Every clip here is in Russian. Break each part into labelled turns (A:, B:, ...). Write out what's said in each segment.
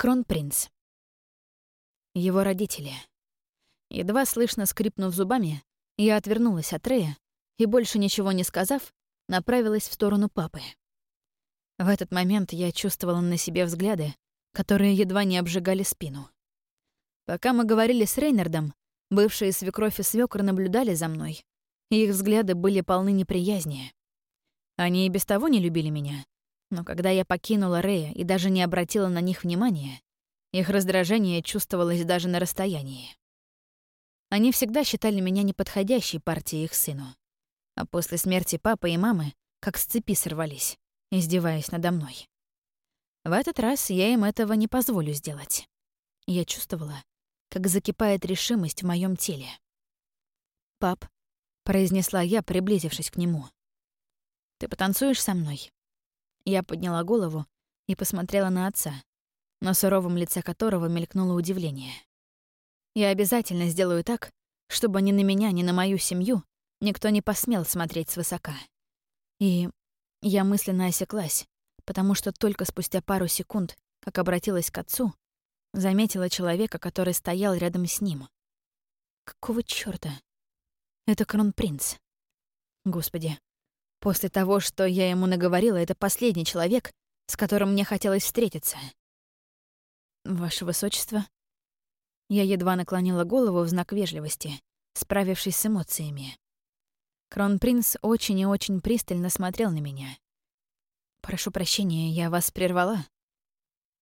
A: Кронпринц. Его родители. Едва слышно скрипнув зубами, я отвернулась от Рея и, больше ничего не сказав, направилась в сторону папы. В этот момент я чувствовала на себе взгляды, которые едва не обжигали спину. Пока мы говорили с Рейнардом, бывшие свекровь и свёкр наблюдали за мной, и их взгляды были полны неприязни. Они и без того не любили меня, но когда я покинула Рея и даже не обратила на них внимания, их раздражение чувствовалось даже на расстоянии. Они всегда считали меня неподходящей партией их сыну. А после смерти папы и мамы как с цепи сорвались, издеваясь надо мной. В этот раз я им этого не позволю сделать. Я чувствовала, как закипает решимость в моем теле. «Пап», — произнесла я, приблизившись к нему, — «ты потанцуешь со мной?» Я подняла голову и посмотрела на отца, на суровом лице которого мелькнуло удивление. «Я обязательно сделаю так, чтобы ни на меня, ни на мою семью никто не посмел смотреть свысока». И я мысленно осеклась, потому что только спустя пару секунд, как обратилась к отцу, заметила человека, который стоял рядом с ним. Какого чёрта? Это кронпринц. Господи, после того, что я ему наговорила, это последний человек, с которым мне хотелось встретиться. Ваше Высочество. Я едва наклонила голову в знак вежливости, справившись с эмоциями. Кронпринц очень и очень пристально смотрел на меня. «Прошу прощения, я вас прервала».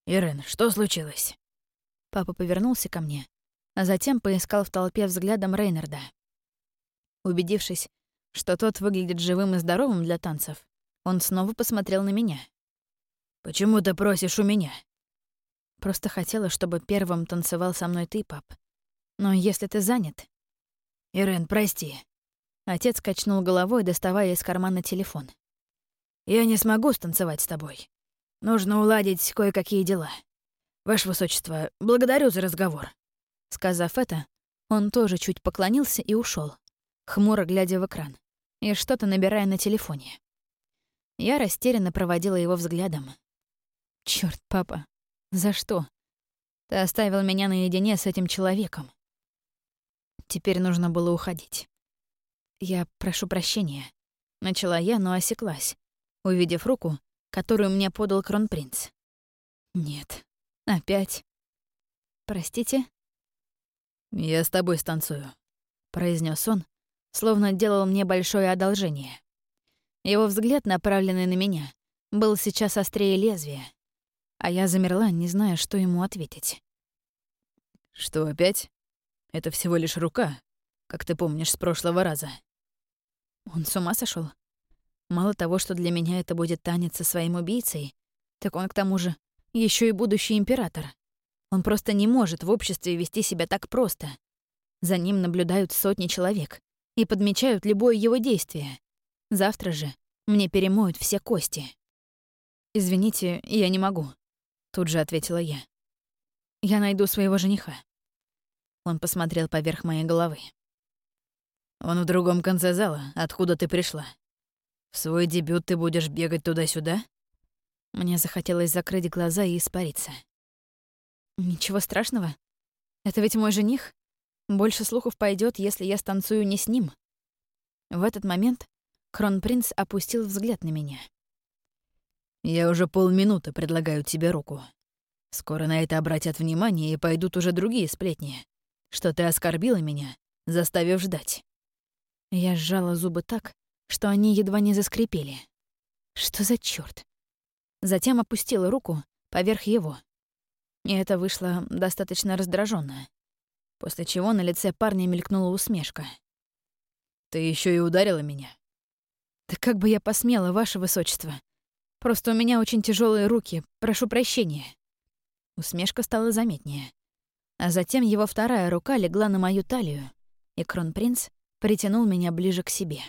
B: «Ирен, что случилось?»
A: Папа повернулся ко мне, а затем поискал в толпе взглядом Рейнарда. Убедившись, что тот выглядит живым и здоровым для танцев, он снова посмотрел на меня.
B: «Почему ты просишь у меня?»
A: Просто хотела, чтобы первым танцевал со мной ты, пап. Но если ты занят...
B: Ирен, прости.
A: Отец качнул головой, доставая из кармана телефон.
B: Я не смогу станцевать с тобой. Нужно уладить кое-какие дела. Ваше Высочество, благодарю за разговор.
A: Сказав это, он тоже чуть поклонился и ушел, хмуро глядя в экран и что-то набирая на телефоне. Я растерянно проводила его взглядом. Черт, папа, за что? Ты оставил меня наедине с этим человеком. Теперь нужно было уходить. Я прошу прощения. Начала я, но осеклась, увидев руку, которую мне подал кронпринц. Нет, опять. Простите?
B: «Я с тобой станцую», — произнес он,
A: словно делал мне большое одолжение. Его взгляд, направленный на меня, был сейчас острее лезвия, а я замерла, не зная, что ему ответить.
B: «Что опять? Это всего лишь рука, как ты помнишь с прошлого раза».
A: Он с ума сошел? Мало того, что для меня это будет танец со своим убийцей, так он к тому же еще и будущий император. Он просто не может в обществе вести себя так просто. За ним наблюдают сотни человек и подмечают любое его действие. Завтра же мне перемоют все кости. «Извините, я не могу», Тут же ответила я. Я найду своего жениха. Он посмотрел поверх моей головы.
B: Он в другом конце зала, откуда ты пришла. В свой дебют ты будешь бегать туда-сюда?
A: Мне захотелось закрыть глаза и испариться. Ничего страшного. Это ведь мой жених. Больше слухов пойдет, если я станцую не с ним. В этот момент кронпринц опустил взгляд на меня.
B: Я уже полминуты предлагаю тебе руку. Скоро на это обратят внимание и пойдут уже другие сплетни, что ты оскорбила меня, заставив ждать.
A: Я сжала зубы так, что они едва не заскрипели. Что за чёрт? Затем опустила руку поверх его. И это вышло достаточно раздражённо. После чего на лице парня мелькнула усмешка.
B: «Ты ещё и ударила меня?»
A: «Да как бы я посмела, ваше высочество!» Просто у меня очень тяжелые руки. Прошу прощения». Усмешка стала заметнее. А затем его вторая рука легла на мою талию, и кронпринц притянул меня ближе к себе.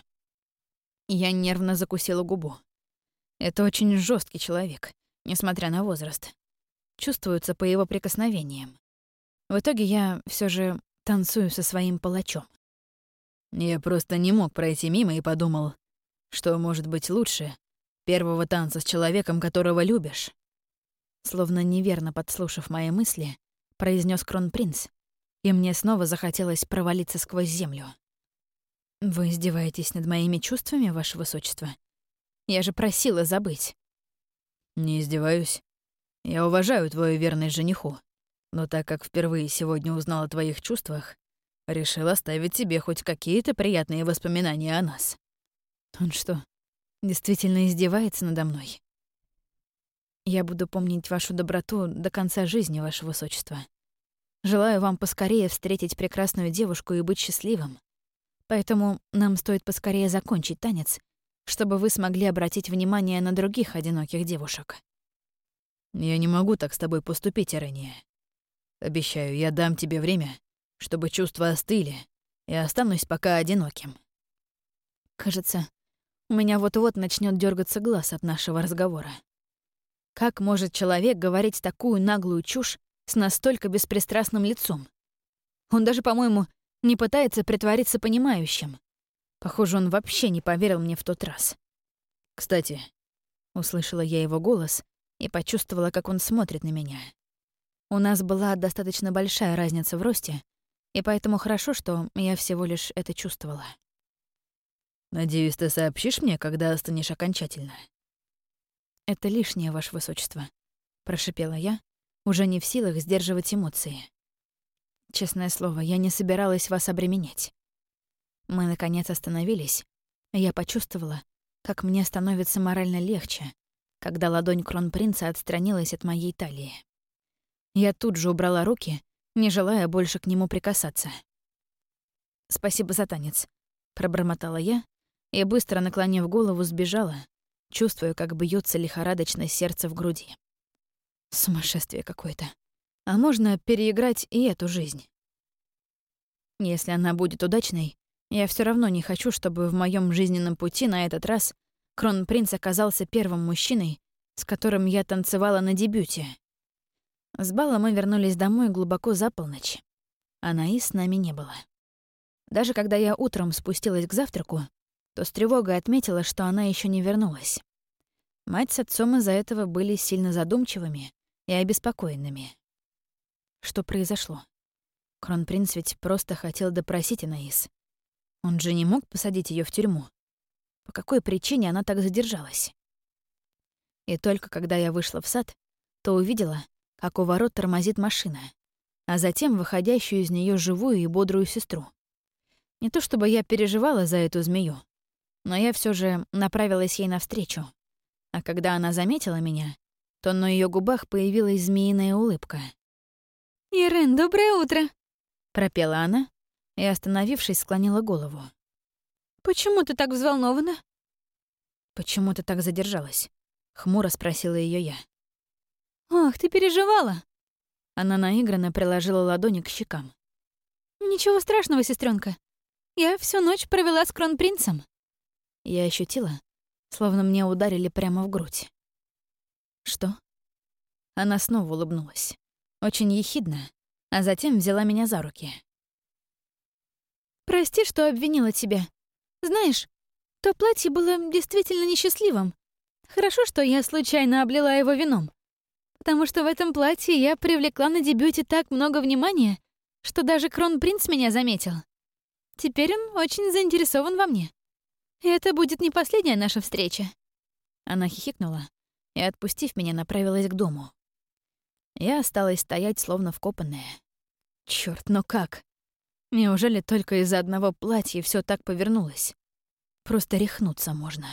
A: Я нервно закусила губу. Это очень жесткий человек, несмотря на возраст. Чувствуется по его прикосновениям. В итоге я все же танцую со своим палачом.
B: Я просто не мог пройти мимо и подумал, что может быть лучше, первого танца с человеком, которого любишь.
A: Словно неверно подслушав мои мысли, произнес кронпринц, и мне снова захотелось провалиться сквозь землю. «Вы издеваетесь над моими чувствами, ваше высочество? Я же просила забыть».
B: «Не издеваюсь. Я уважаю твою верность жениху, но так как впервые сегодня узнал о твоих чувствах, решил оставить тебе хоть какие-то приятные воспоминания о нас».
A: «Он что, действительно издевается надо мной?» «Я буду помнить вашу доброту до конца жизни, ваше высочество. Желаю вам поскорее встретить прекрасную девушку и быть счастливым. Поэтому нам стоит поскорее закончить танец, чтобы вы смогли обратить внимание на других одиноких девушек.
B: Я не могу так с тобой поступить, Ирения. Обещаю, я дам тебе время, чтобы чувства остыли, и останусь пока одиноким.
A: Кажется, у меня вот-вот начнет дергаться глаз от нашего разговора. Как может человек говорить такую наглую чушь с настолько беспристрастным лицом? Он даже, по-моему, не пытается притвориться понимающим. Похоже, он вообще не поверил мне в тот раз.
B: «Кстати», — услышала я его голос и почувствовала, как он смотрит на меня.
A: У нас была достаточно большая разница в росте, и поэтому хорошо, что я всего лишь это чувствовала.
B: «Надеюсь, ты сообщишь мне, когда останешь окончательно?»
A: «Это лишнее, Ваше Высочество», — прошипела я, уже не в силах сдерживать эмоции. Честное слово, я не собиралась вас обременять. Мы, наконец, остановились, и я почувствовала, как мне становится морально легче, когда ладонь кронпринца отстранилась от моей талии. Я тут же убрала руки, не желая больше к нему прикасаться. «Спасибо за танец», — пробормотала я и, быстро наклонив голову, сбежала, чувствуя, как бьется лихорадочно сердце в груди. Сумасшествие какое-то. А можно переиграть и эту жизнь. Если она будет удачной, я все равно не хочу, чтобы в моем жизненном пути на этот раз Кронпринц оказался первым мужчиной, с которым я танцевала на дебюте. С бала мы вернулись домой глубоко за полночь. А Наи с нами не было. Даже когда я утром спустилась к завтраку, то с тревогой отметила, что она еще не вернулась. Мать с отцом из-за этого были сильно задумчивыми и обеспокоенными. Что произошло? Кронпринц ведь просто хотел допросить Анаис. Он же не мог посадить ее в тюрьму. По какой причине она так задержалась? И только когда я вышла в сад, то увидела, как у ворот тормозит машина, а затем выходящую из нее живую и бодрую сестру. Не то чтобы я переживала за эту змею, но я все же направилась ей навстречу. А когда она заметила меня, то на ее губах появилась змеиная улыбка —
C: «Ирен, доброе утро!»
A: — пропела она и, остановившись, склонила голову.
C: «Почему ты так взволнована?»
A: «Почему ты так задержалась?» — хмуро спросила ее я.
C: «Ах, ты переживала!»
A: Она наигранно приложила ладони к щекам.
C: «Ничего страшного, сестренка. Я всю ночь провела с кронпринцем».
A: Я ощутила, словно мне ударили прямо в грудь. «Что?» Она снова улыбнулась очень ехидно, а затем взяла меня за руки.
C: «Прости, что обвинила тебя. Знаешь, то платье было действительно несчастливым. Хорошо, что я случайно облила его вином. Потому что в этом платье я привлекла на дебюте так много внимания, что даже кронпринц меня заметил. Теперь он очень заинтересован во мне. Это будет не последняя наша встреча».
A: Она хихикнула и, отпустив меня, направилась к дому. Я осталась стоять, словно вкопанная. Чёрт, но как? Неужели только из-за одного платья все так повернулось? Просто рехнуться можно.